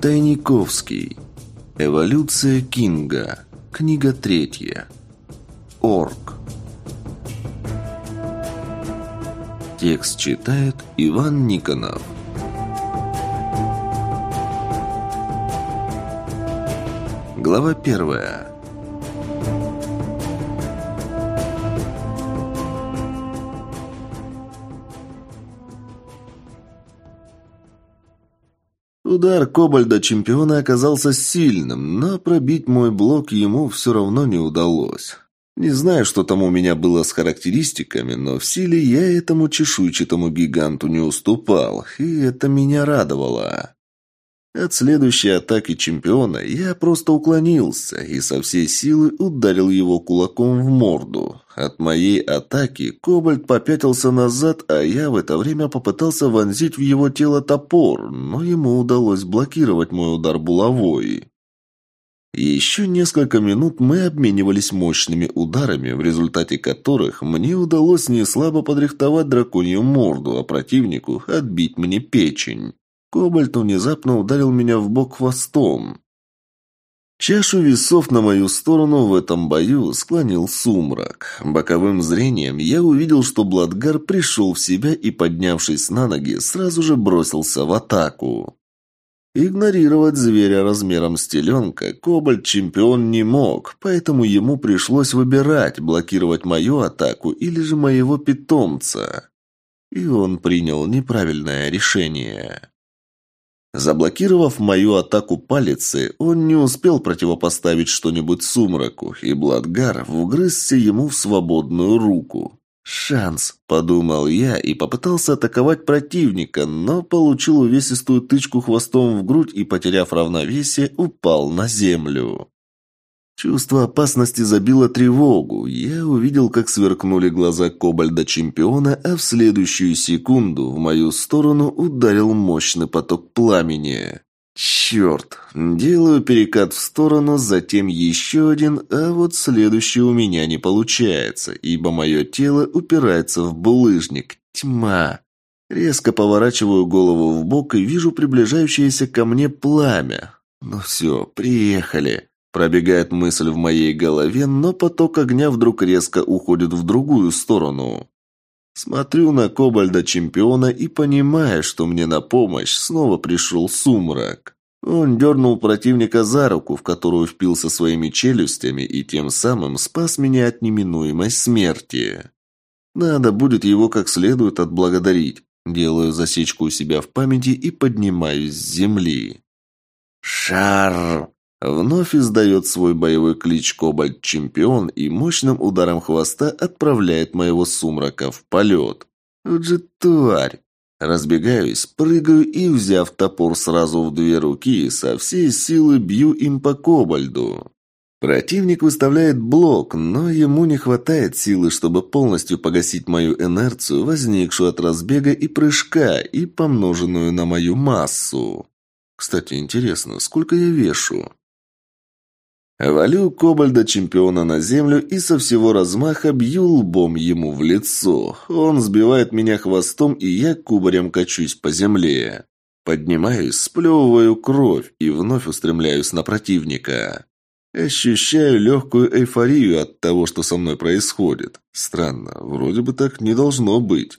Тайниковский. Эволюция Кинга. Книга третья. Орк. Текст читает Иван Никонов. Глава первая. Удар Кобальда-чемпиона оказался сильным, но пробить мой блок ему все равно не удалось. Не знаю, что там у меня было с характеристиками, но в силе я этому чешуйчатому гиганту не уступал, и это меня радовало. От следующей атаки чемпиона я просто уклонился и со всей силы ударил его кулаком в морду. От моей атаки Кобальт попятился назад, а я в это время попытался вонзить в его тело топор, но ему удалось блокировать мой удар булавой. Еще несколько минут мы обменивались мощными ударами, в результате которых мне удалось неслабо подрихтовать драконью морду, а противнику отбить мне печень. Кобальт внезапно ударил меня в бок хвостом. Чашу весов на мою сторону в этом бою склонил сумрак. Боковым зрением я увидел, что Бладгар пришел в себя и, поднявшись на ноги, сразу же бросился в атаку. Игнорировать зверя размером с теленка Кобальт-чемпион не мог, поэтому ему пришлось выбирать, блокировать мою атаку или же моего питомца. И он принял неправильное решение. Заблокировав мою атаку палицы, он не успел противопоставить что-нибудь сумраку, и Бладгар вгрызся ему в свободную руку. «Шанс», – подумал я и попытался атаковать противника, но получил увесистую тычку хвостом в грудь и, потеряв равновесие, упал на землю. Чувство опасности забило тревогу. Я увидел, как сверкнули глаза Кобальда-чемпиона, а в следующую секунду в мою сторону ударил мощный поток пламени. Черт! Делаю перекат в сторону, затем еще один, а вот следующий у меня не получается, ибо мое тело упирается в булыжник. Тьма! Резко поворачиваю голову в бок и вижу приближающееся ко мне пламя. Ну все, приехали. Пробегает мысль в моей голове, но поток огня вдруг резко уходит в другую сторону. Смотрю на Кобальда-чемпиона и понимаю, что мне на помощь снова пришел сумрак. Он дернул противника за руку, в которую впился своими челюстями и тем самым спас меня от неминуемой смерти. Надо будет его как следует отблагодарить. Делаю засечку у себя в памяти и поднимаюсь с земли. «Шар!» Вновь издает свой боевой клич Кобальт-чемпион и мощным ударом хвоста отправляет моего сумрака в полет. Вот же тварь! Разбегаюсь, прыгаю и, взяв топор сразу в две руки, со всей силы бью им по кобальду. Противник выставляет блок, но ему не хватает силы, чтобы полностью погасить мою инерцию, возникшую от разбега и прыжка, и помноженную на мою массу. Кстати, интересно, сколько я вешу? Валю Кобальда-чемпиона на землю и со всего размаха бью лбом ему в лицо. Он сбивает меня хвостом, и я кубарем качусь по земле. Поднимаюсь, сплевываю кровь и вновь устремляюсь на противника. Ощущаю легкую эйфорию от того, что со мной происходит. Странно, вроде бы так не должно быть.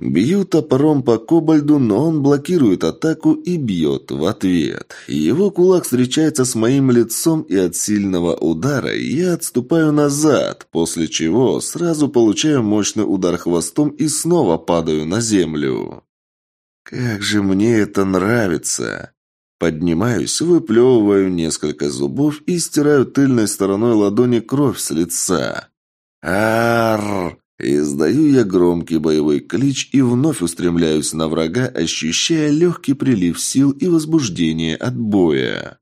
Бью топором по кобальду, но он блокирует атаку и бьет в ответ. Его кулак встречается с моим лицом, и от сильного удара я отступаю назад, после чего сразу получаю мощный удар хвостом и снова падаю на землю. Как же мне это нравится! Поднимаюсь, выплевываю несколько зубов и стираю тыльной стороной ладони кровь с лица. Арр! Издаю я громкий боевой клич и вновь устремляюсь на врага, ощущая легкий прилив сил и возбуждение от боя.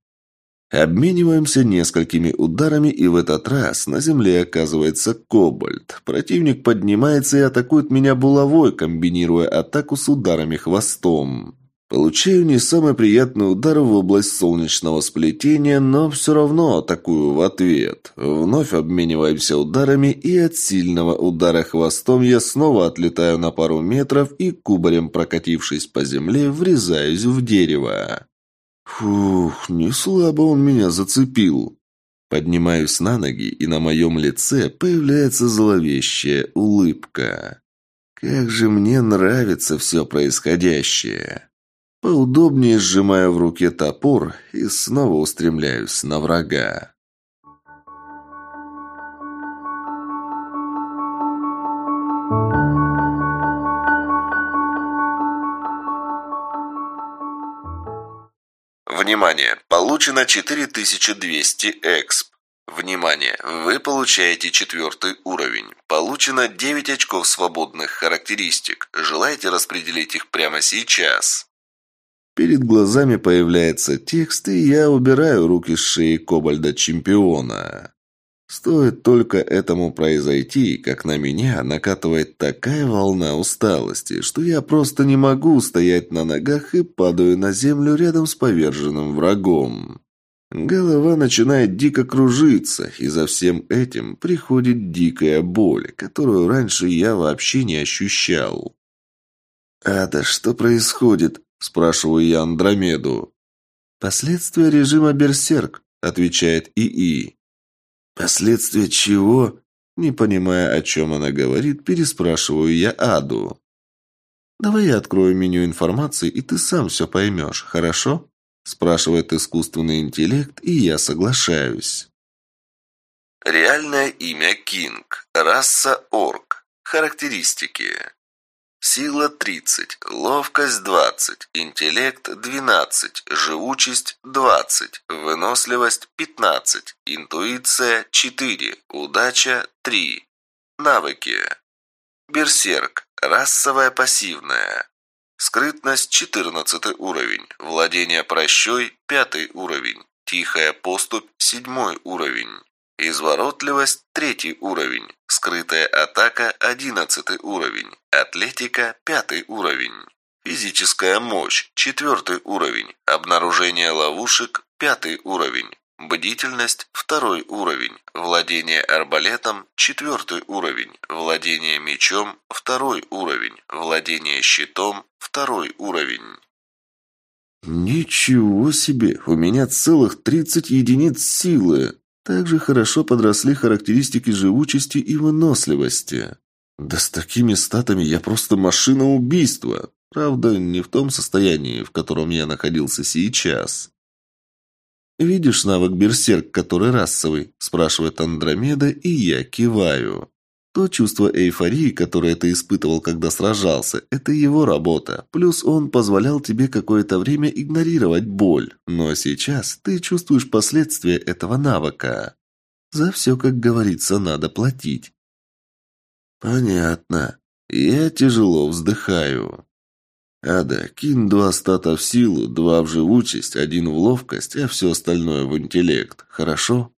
Обмениваемся несколькими ударами, и в этот раз на земле оказывается кобальт. Противник поднимается и атакует меня булавой, комбинируя атаку с ударами хвостом. Получаю не самый приятный удар в область солнечного сплетения, но все равно атакую в ответ. Вновь обмениваемся ударами, и от сильного удара хвостом я снова отлетаю на пару метров и, кубарем прокатившись по земле, врезаюсь в дерево. Фух, не слабо он меня зацепил. Поднимаюсь на ноги, и на моем лице появляется зловещая улыбка. Как же мне нравится все происходящее. Поудобнее сжимаю в руке топор и снова устремляюсь на врага. Внимание! Получено 4200 эксп. Внимание! Вы получаете четвертый уровень. Получено 9 очков свободных характеристик. Желаете распределить их прямо сейчас? Перед глазами появляется текст, и я убираю руки с шеи кобальда-чемпиона. Стоит только этому произойти, как на меня накатывает такая волна усталости, что я просто не могу стоять на ногах и падаю на землю рядом с поверженным врагом. Голова начинает дико кружиться, и за всем этим приходит дикая боль, которую раньше я вообще не ощущал. «Ада, что происходит?» – спрашиваю я Андромеду. «Последствия режима Берсерк», – отвечает ИИ. «Последствия чего?» Не понимая, о чем она говорит, переспрашиваю я Аду. «Давай я открою меню информации, и ты сам все поймешь, хорошо?» Спрашивает искусственный интеллект, и я соглашаюсь. Реальное имя Кинг. Раса Орк. Характеристики. Сила 30, ловкость 20, интеллект 12, живучесть 20, выносливость 15, интуиция 4, удача 3. Навыки. Берсерк. Расовая пассивная. Скрытность 14 уровень. Владение прощой 5 уровень. Тихая поступь 7 уровень. Изворотливость – третий уровень. Скрытая атака – одиннадцатый уровень. Атлетика – пятый уровень. Физическая мощь – четвертый уровень. Обнаружение ловушек – пятый уровень. Бдительность – второй уровень. Владение арбалетом – четвертый уровень. Владение мечом – второй уровень. Владение щитом – второй уровень. «Ничего себе! У меня целых тридцать единиц силы!» Также хорошо подросли характеристики живучести и выносливости. Да с такими статами я просто машина убийства. Правда, не в том состоянии, в котором я находился сейчас. «Видишь навык берсерк, который расовый?» – спрашивает Андромеда, и я киваю. То чувство эйфории, которое ты испытывал, когда сражался, это его работа. Плюс он позволял тебе какое-то время игнорировать боль. Но сейчас ты чувствуешь последствия этого навыка. За все, как говорится, надо платить. Понятно. Я тяжело вздыхаю. Ада, кинь два стата в силу, два в живучесть, один в ловкость, а все остальное в интеллект. Хорошо?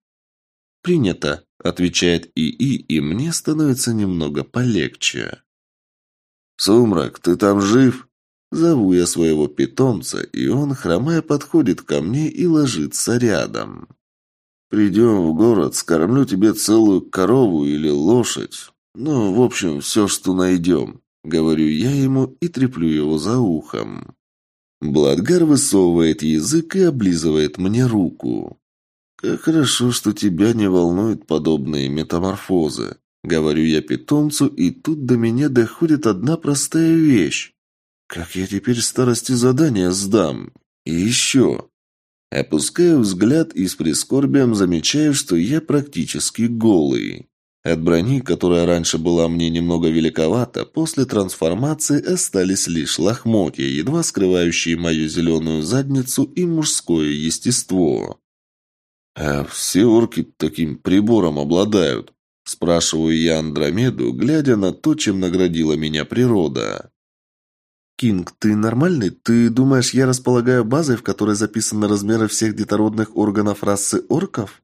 Принято. Отвечает ИИ, и мне становится немного полегче. «Сумрак, ты там жив?» Зову я своего питомца, и он, хромая, подходит ко мне и ложится рядом. «Придем в город, скормлю тебе целую корову или лошадь. Ну, в общем, все, что найдем», — говорю я ему и треплю его за ухом. Бладгар высовывает язык и облизывает мне руку. «Как хорошо, что тебя не волнуют подобные метаморфозы», — говорю я питомцу, и тут до меня доходит одна простая вещь. «Как я теперь старости задания сдам? И еще...» Опускаю взгляд и с прискорбием замечаю, что я практически голый. От брони, которая раньше была мне немного великовата, после трансформации остались лишь лохмотья, едва скрывающие мою зеленую задницу и мужское естество. «А все орки таким прибором обладают?» Спрашиваю я Андромеду, глядя на то, чем наградила меня природа. «Кинг, ты нормальный? Ты думаешь, я располагаю базой, в которой записаны размеры всех детородных органов расы орков?»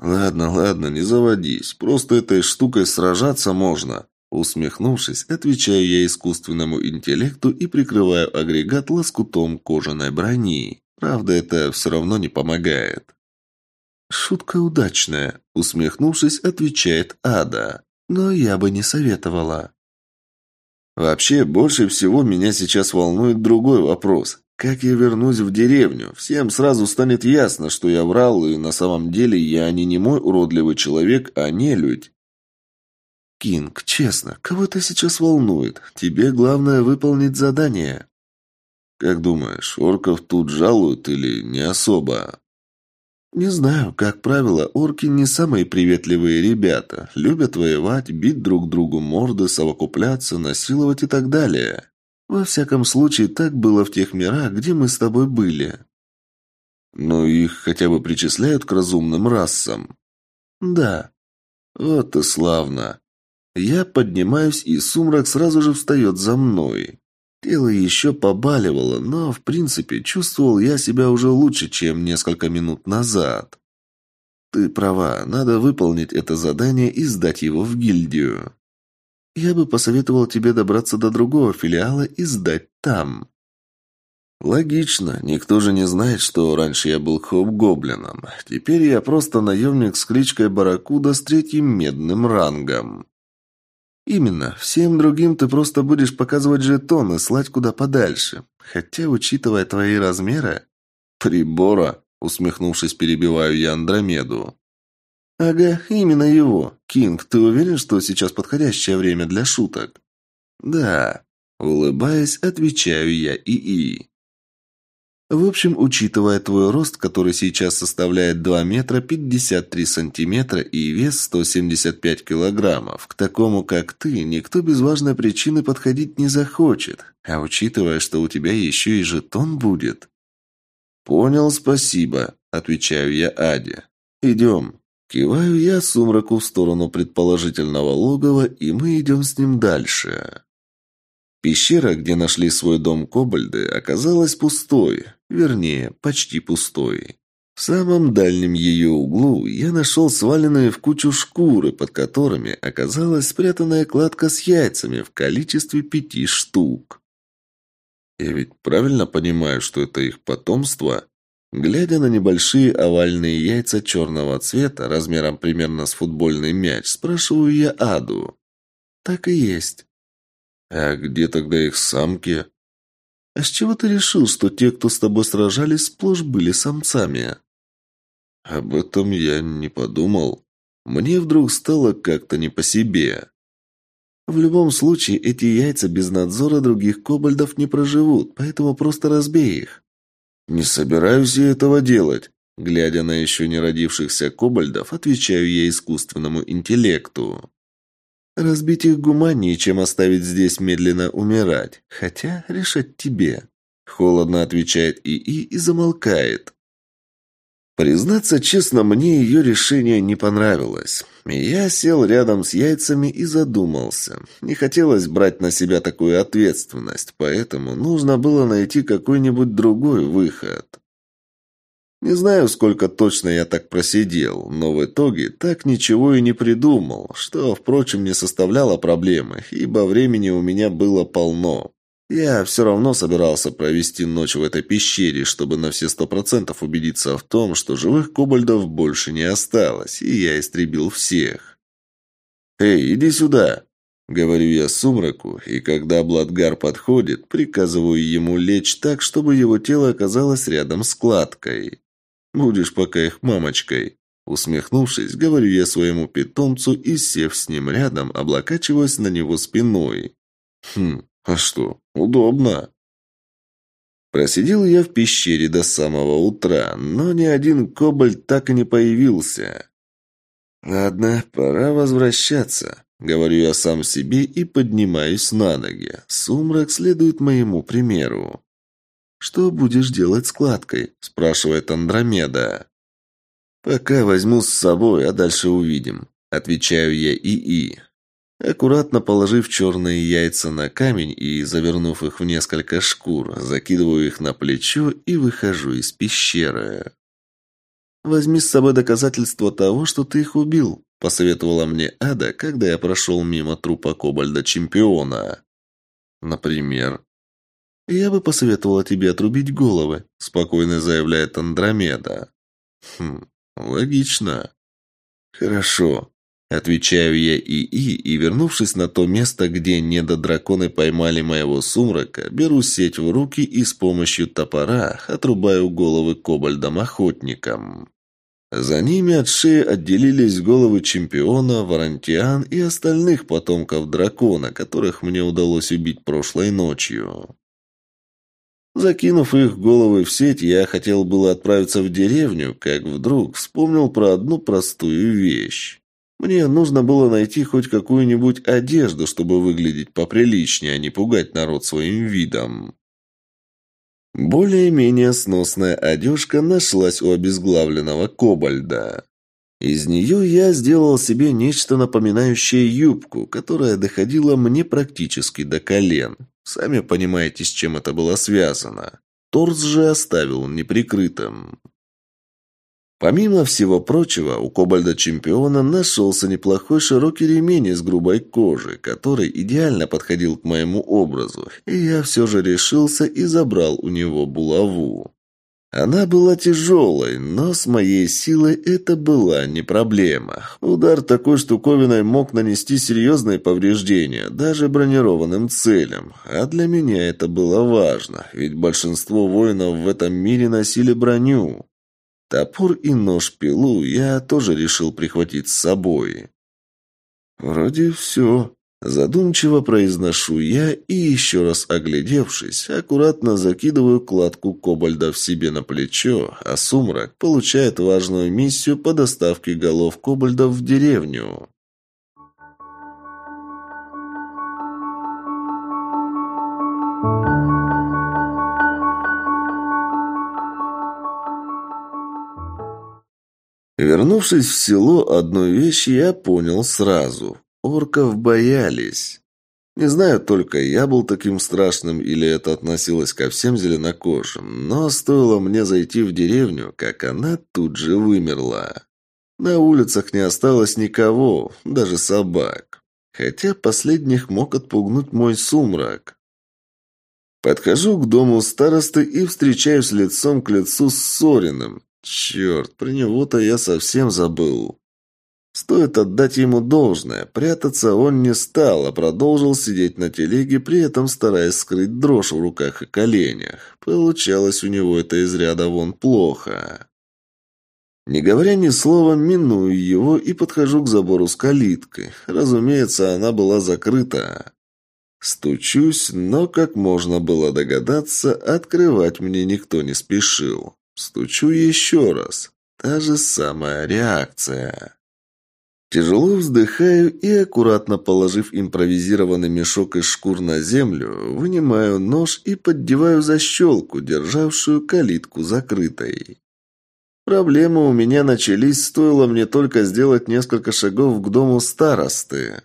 «Ладно, ладно, не заводись. Просто этой штукой сражаться можно». Усмехнувшись, отвечаю я искусственному интеллекту и прикрываю агрегат лоскутом кожаной брони. Правда, это все равно не помогает. «Шутка удачная», — усмехнувшись, отвечает Ада. «Но я бы не советовала». Вообще, больше всего меня сейчас волнует другой вопрос. как я вернусь в деревню, всем сразу станет ясно, что я врал, и на самом деле я не немой уродливый человек, а не людь. Кинг, честно, кого это сейчас волнует? Тебе главное выполнить задание. Как думаешь, орков тут жалуют или не особо? Не знаю, как правило, орки не самые приветливые ребята. Любят воевать, бить друг другу морды, совокупляться, насиловать и так далее. Во всяком случае, так было в тех мирах, где мы с тобой были. Но их хотя бы причисляют к разумным расам. Да. Вот и славно. Я поднимаюсь, и сумрак сразу же встает за мной. Тело еще побаливало, но, в принципе, чувствовал я себя уже лучше, чем несколько минут назад. Ты права, надо выполнить это задание и сдать его в гильдию. Я бы посоветовал тебе добраться до другого филиала и сдать там. Логично, никто же не знает, что раньше я был хоп-гоблином. Теперь я просто наемник с кличкой Баракуда с третьим медным рангом. «Именно. Всем другим ты просто будешь показывать жетоны, слать куда подальше. Хотя, учитывая твои размеры...» «Прибора», — усмехнувшись, перебиваю я Андромеду. «Ага, именно его. Кинг, ты уверен, что сейчас подходящее время для шуток?» «Да». Улыбаясь, отвечаю я ИИ. В общем, учитывая твой рост, который сейчас составляет 2 метра 53 сантиметра и вес 175 килограммов, к такому, как ты, никто без важной причины подходить не захочет. А учитывая, что у тебя еще и жетон будет... «Понял, спасибо», — отвечаю я Аде. «Идем». Киваю я сумраку в сторону предположительного логова, и мы идем с ним дальше. Пещера, где нашли свой дом кобальды, оказалась пустой. Вернее, почти пустой. В самом дальнем ее углу я нашел сваленные в кучу шкуры, под которыми оказалась спрятанная кладка с яйцами в количестве пяти штук. Я ведь правильно понимаю, что это их потомство? Глядя на небольшие овальные яйца черного цвета, размером примерно с футбольный мяч, спрашиваю я Аду. Так и есть. А где тогда их самки? А с чего ты решил, что те, кто с тобой сражались, сплошь были самцами? Об этом я не подумал. Мне вдруг стало как-то не по себе. В любом случае, эти яйца без надзора других кобальдов не проживут, поэтому просто разбей их. Не собираюсь я этого делать. Глядя на еще не родившихся кобальдов, отвечаю я искусственному интеллекту. Разбить их гуманнее, чем оставить здесь медленно умирать. Хотя решать тебе. Холодно отвечает ИИ и замолкает. Признаться честно, мне ее решение не понравилось. Я сел рядом с яйцами и задумался. Не хотелось брать на себя такую ответственность, поэтому нужно было найти какой-нибудь другой выход. Не знаю, сколько точно я так просидел, но в итоге так ничего и не придумал, что, впрочем, не составляло проблемы, ибо времени у меня было полно. Я все равно собирался провести ночь в этой пещере, чтобы на все сто процентов убедиться в том, что живых кобальдов больше не осталось, и я истребил всех. «Эй, иди сюда!» Говорю я сумраку, и когда Бладгар подходит, приказываю ему лечь так, чтобы его тело оказалось рядом с кладкой. Будешь пока их мамочкой». Усмехнувшись, говорю я своему питомцу и, сев с ним рядом, облокачиваясь на него спиной. «Хм, а что, удобно?» Просидел я в пещере до самого утра, но ни один кобальт так и не появился. «Ладно, пора возвращаться», — говорю я сам себе и поднимаюсь на ноги. Сумрак следует моему примеру. «Что будешь делать с кладкой?» – спрашивает Андромеда. «Пока возьму с собой, а дальше увидим», – отвечаю я ИИ. Аккуратно положив черные яйца на камень и завернув их в несколько шкур, закидываю их на плечо и выхожу из пещеры. «Возьми с собой доказательства того, что ты их убил», – посоветовала мне Ада, когда я прошел мимо трупа кобальда-чемпиона. «Например?» «Я бы посоветовала тебе отрубить головы», – спокойно заявляет Андромеда. «Хм, логично». «Хорошо». Отвечаю я ИИ и, вернувшись на то место, где недодраконы поймали моего сумрака, беру сеть в руки и с помощью топора отрубаю головы кобальдам-охотникам. За ними от шеи отделились головы чемпиона, варантиан и остальных потомков дракона, которых мне удалось убить прошлой ночью. Закинув их головы в сеть, я хотел было отправиться в деревню, как вдруг вспомнил про одну простую вещь. Мне нужно было найти хоть какую-нибудь одежду, чтобы выглядеть поприличнее, а не пугать народ своим видом. Более-менее сносная одежка нашлась у обезглавленного кобальда. Из нее я сделал себе нечто напоминающее юбку, которая доходила мне практически до колен. Сами понимаете, с чем это было связано. Торс же оставил неприкрытым. Помимо всего прочего, у Кобальда-чемпиона нашелся неплохой широкий ремень из грубой кожи, который идеально подходил к моему образу, и я все же решился и забрал у него булаву. Она была тяжелой, но с моей силой это была не проблема. Удар такой штуковиной мог нанести серьезные повреждения, даже бронированным целям. А для меня это было важно, ведь большинство воинов в этом мире носили броню. Топор и нож-пилу я тоже решил прихватить с собой. Вроде все. Задумчиво произношу я и, еще раз оглядевшись, аккуратно закидываю кладку кобальда в себе на плечо, а сумрак получает важную миссию по доставке голов кобальдов в деревню. Вернувшись в село, одну вещь я понял сразу. Орков боялись. Не знаю только, я был таким страшным или это относилось ко всем зеленокожим, но стоило мне зайти в деревню, как она тут же вымерла. На улицах не осталось никого, даже собак. Хотя последних мог отпугнуть мой сумрак. Подхожу к дому старосты и встречаюсь лицом к лицу с Сориным. Черт, про него-то я совсем забыл. Стоит отдать ему должное. Прятаться он не стал, а продолжил сидеть на телеге, при этом стараясь скрыть дрожь в руках и коленях. Получалось у него это из ряда вон плохо. Не говоря ни слова, миную его и подхожу к забору с калиткой. Разумеется, она была закрыта. Стучусь, но, как можно было догадаться, открывать мне никто не спешил. Стучу еще раз. Та же самая реакция. Тяжело вздыхаю и, аккуратно положив импровизированный мешок из шкур на землю, вынимаю нож и поддеваю защелку, державшую калитку закрытой. Проблемы у меня начались, стоило мне только сделать несколько шагов к дому старосты.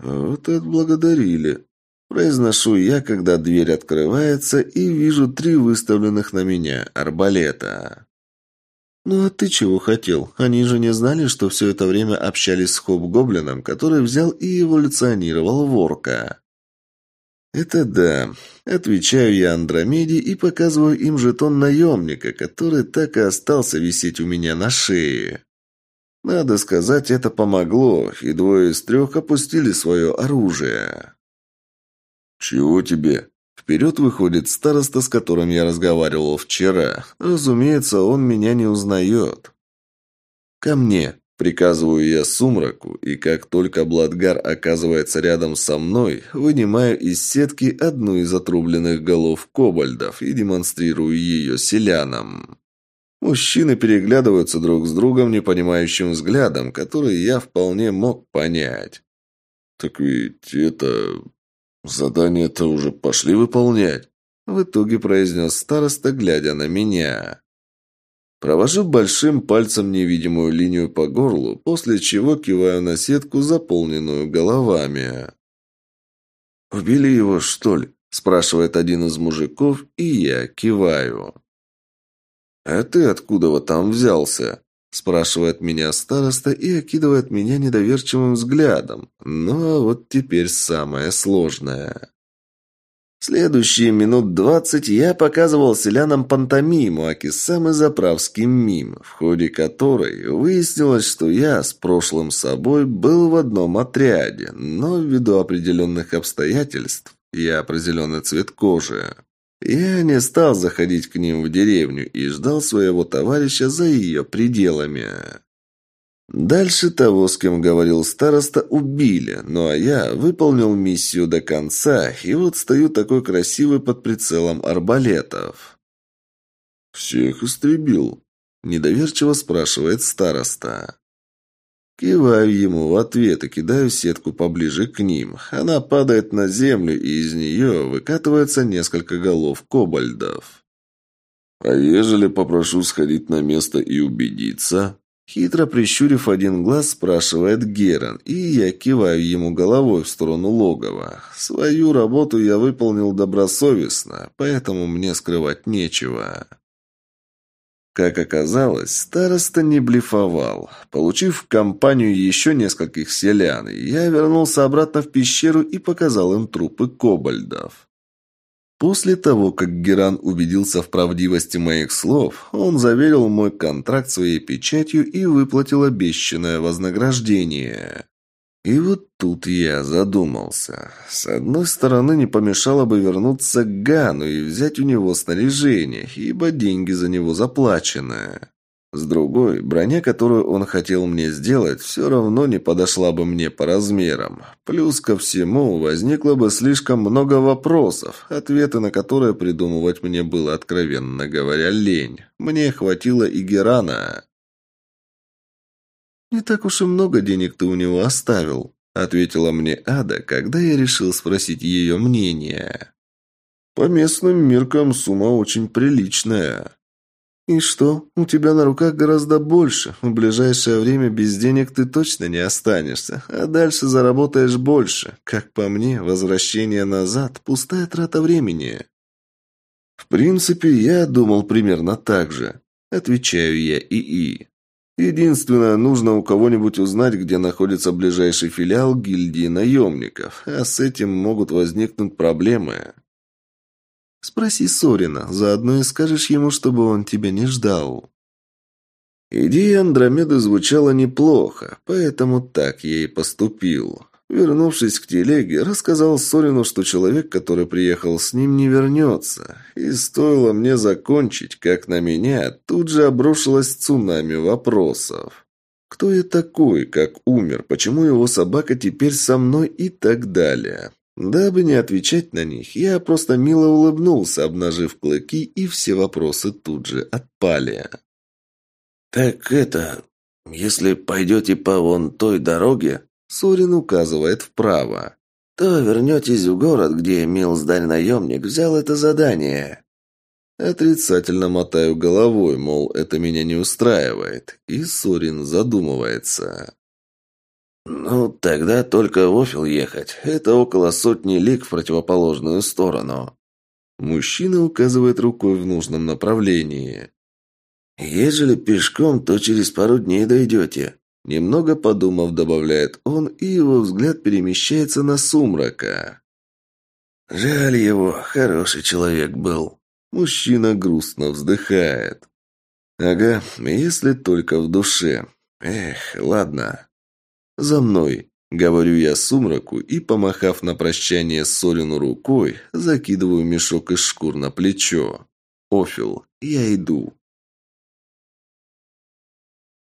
Вот отблагодарили. Произношу я, когда дверь открывается, и вижу три выставленных на меня арбалета. «Ну а ты чего хотел? Они же не знали, что все это время общались с Хоп-Гоблином, который взял и эволюционировал ворка». «Это да. Отвечаю я Андромеде и показываю им жетон наемника, который так и остался висеть у меня на шее. Надо сказать, это помогло, и двое из трех опустили свое оружие». «Чего тебе?» Вперед выходит староста, с которым я разговаривал вчера. Разумеется, он меня не узнает. «Ко мне!» – приказываю я сумраку, и как только Бладгар оказывается рядом со мной, вынимаю из сетки одну из отрубленных голов кобальдов и демонстрирую ее селянам. Мужчины переглядываются друг с другом непонимающим взглядом, который я вполне мог понять. «Так ведь это... «Задание-то уже пошли выполнять», — в итоге произнес староста, глядя на меня. Провожу большим пальцем невидимую линию по горлу, после чего киваю на сетку, заполненную головами. «Убили его, что ли?» – спрашивает один из мужиков, и я киваю. «А ты откуда вот там взялся?» Спрашивает меня староста и окидывает меня недоверчивым взглядом. А вот теперь самое сложное. Следующие минут двадцать я показывал селянам пантомиму Акисам и заправский мим, в ходе которой выяснилось, что я с прошлым собой был в одном отряде, но ввиду определенных обстоятельств я про зеленый цвет кожи. Я не стал заходить к ним в деревню и ждал своего товарища за ее пределами. Дальше того, с кем говорил староста, убили, ну а я выполнил миссию до конца, и вот стою такой красивый под прицелом арбалетов. «Всех истребил?» – недоверчиво спрашивает староста. Киваю ему в ответ и кидаю сетку поближе к ним. Она падает на землю, и из нее выкатывается несколько голов кобальдов. «А ежели попрошу сходить на место и убедиться?» Хитро прищурив один глаз, спрашивает Геран, и я киваю ему головой в сторону логова. Свою работу я выполнил добросовестно, поэтому мне скрывать нечего. Как оказалось, староста не блефовал. Получив в компанию еще нескольких селян, я вернулся обратно в пещеру и показал им трупы кобальдов. После того, как Геран убедился в правдивости моих слов, он заверил мой контракт своей печатью и выплатил обещанное вознаграждение. И вот тут я задумался. С одной стороны, не помешало бы вернуться к Гану и взять у него снаряжение, ибо деньги за него заплачены. С другой, броня, которую он хотел мне сделать, все равно не подошла бы мне по размерам. Плюс ко всему, возникло бы слишком много вопросов, ответы на которые придумывать мне было, откровенно говоря, лень. Мне хватило и Герана. «Не так уж и много денег ты у него оставил», — ответила мне Ада, когда я решил спросить ее мнение. «По местным меркам сумма очень приличная». «И что? У тебя на руках гораздо больше. В ближайшее время без денег ты точно не останешься, а дальше заработаешь больше. Как по мне, возвращение назад – пустая трата времени». «В принципе, я думал примерно так же», – отвечаю я ИИ. Единственное, нужно у кого-нибудь узнать, где находится ближайший филиал гильдии наемников, а с этим могут возникнуть проблемы. Спроси Сорина, заодно и скажешь ему, чтобы он тебя не ждал. Идея Андромеды звучала неплохо, поэтому так я и поступил. Вернувшись к телеге, рассказал Сорину, что человек, который приехал с ним, не вернется. И стоило мне закончить, как на меня тут же обрушилось цунами вопросов. Кто я такой, как умер, почему его собака теперь со мной и так далее. Дабы не отвечать на них, я просто мило улыбнулся, обнажив клыки, и все вопросы тут же отпали. «Так это, если пойдете по вон той дороге, Сурин указывает вправо. «То вернетесь в город, где Милсдаль-наемник взял это задание». Отрицательно мотаю головой, мол, это меня не устраивает, и Сурин задумывается. «Ну, тогда только в Офил ехать. Это около сотни лиг в противоположную сторону». Мужчина указывает рукой в нужном направлении. «Ежели пешком, то через пару дней дойдете. Немного подумав, добавляет он, и его взгляд перемещается на сумрака. «Жаль его, хороший человек был». Мужчина грустно вздыхает. «Ага, если только в душе. Эх, ладно. За мной». Говорю я сумраку и, помахав на прощание Солину рукой, закидываю мешок из шкур на плечо. «Офил, я иду».